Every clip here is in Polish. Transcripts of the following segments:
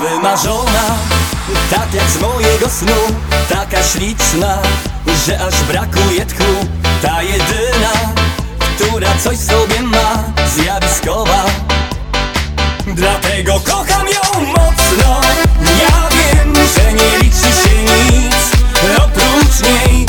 Jakby marzona, tak jak z mojego snu Taka śliczna, że aż brakuje tchu. Ta jedyna, która coś sobie ma Zjawiskowa. Dlatego kocham ją mocno. Ja wiem, że nie liczy się nic Oprócz niej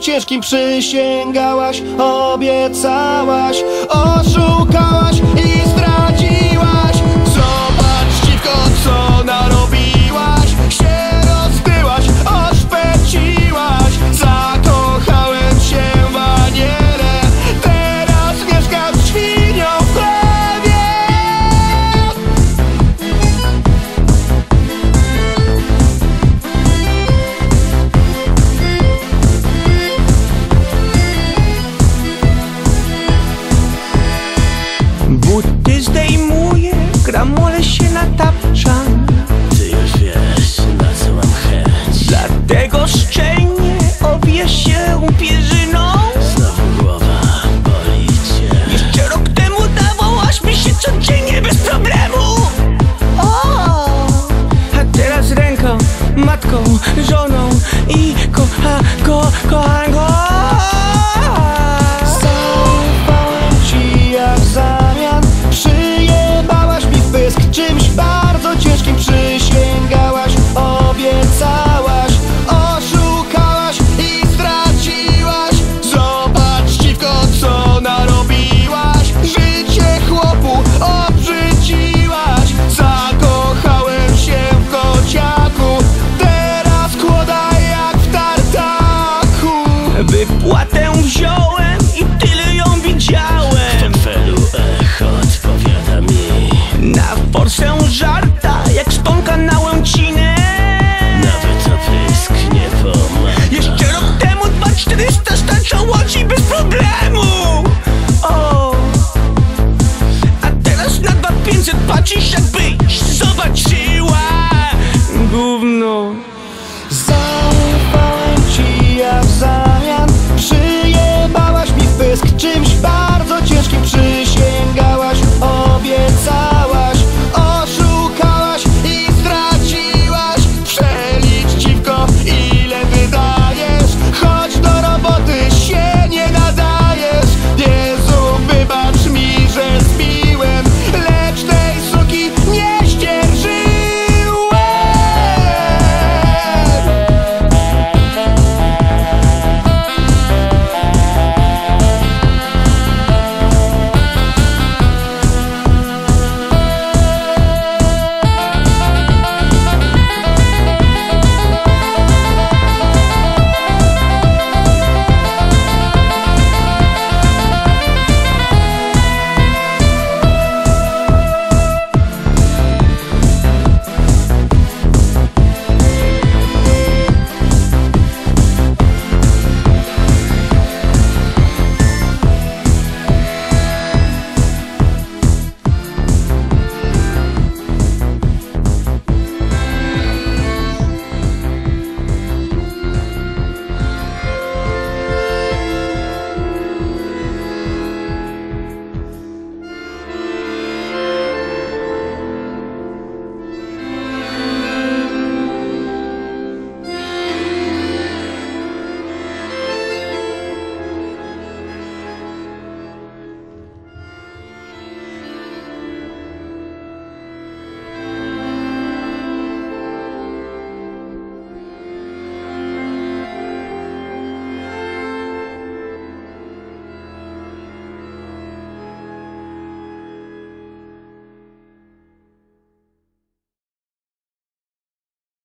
ciężkim przysięgałaś Obiecałaś, oszukałaś i zdradziłaś amore